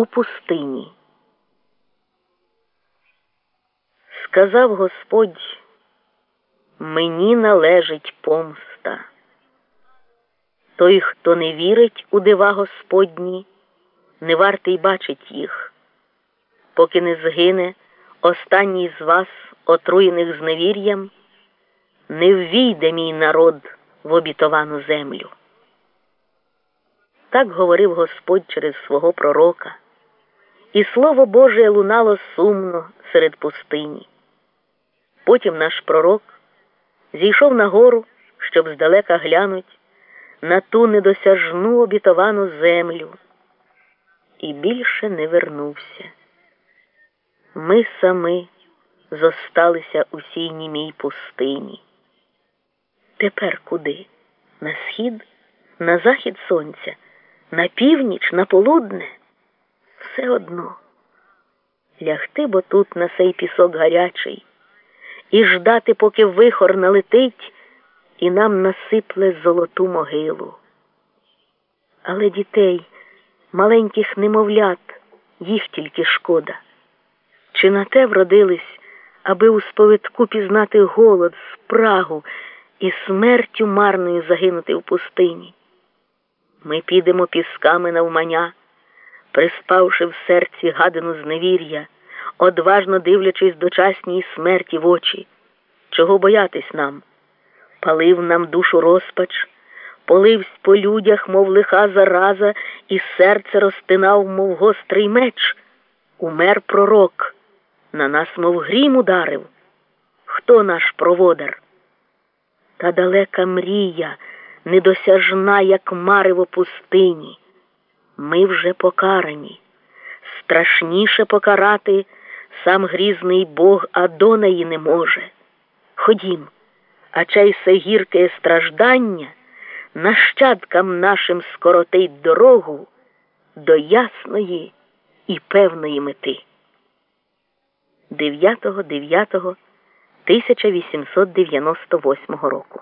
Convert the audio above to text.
у пустині. Сказав Господь, мені належить помста. Той, хто не вірить у дива Господні, не вартий бачить їх, поки не згине останній з вас, отруєних зневір'ям, не ввійде мій народ в обітовану землю. Так говорив Господь через свого пророка, і Слово Боже лунало сумно серед пустині. Потім наш пророк зійшов на гору, щоб здалека глянуть на ту недосяжну обітовану землю, і більше не вернувся. Ми самі зосталися у сій німій пустині. Тепер куди? На схід, на захід сонця, на північ, на полудне? Все одно. Лягти бо тут на сей пісок гарячий, і ждати, поки вихор налетить і нам насипле золоту могилу. Але дітей, маленьких немовлят, їх тільки шкода. Чи на те вродились, аби у сповідку пізнати голод, спрагу і смертю марною загинути в пустині? Ми підемо пісками навмання, приспавши в серці гадину зневір'я, одважно дивлячись дочасній смерті в очі. Чого боятись нам? Палив нам душу розпач, поливсь по людях, мов лиха зараза, і серце розтинав, мов гострий меч. Умер пророк, на нас, мов грім ударив. Хто наш проводар? Та далека мрія, недосяжна, як марево пустині. Ми вже покарані. Страшніше покарати сам грізний Бог Адонаї не може. Ходім, а чай се гірке страждання нащадкам нашим скоротить дорогу до ясної і певної мети. 9.9.1898 року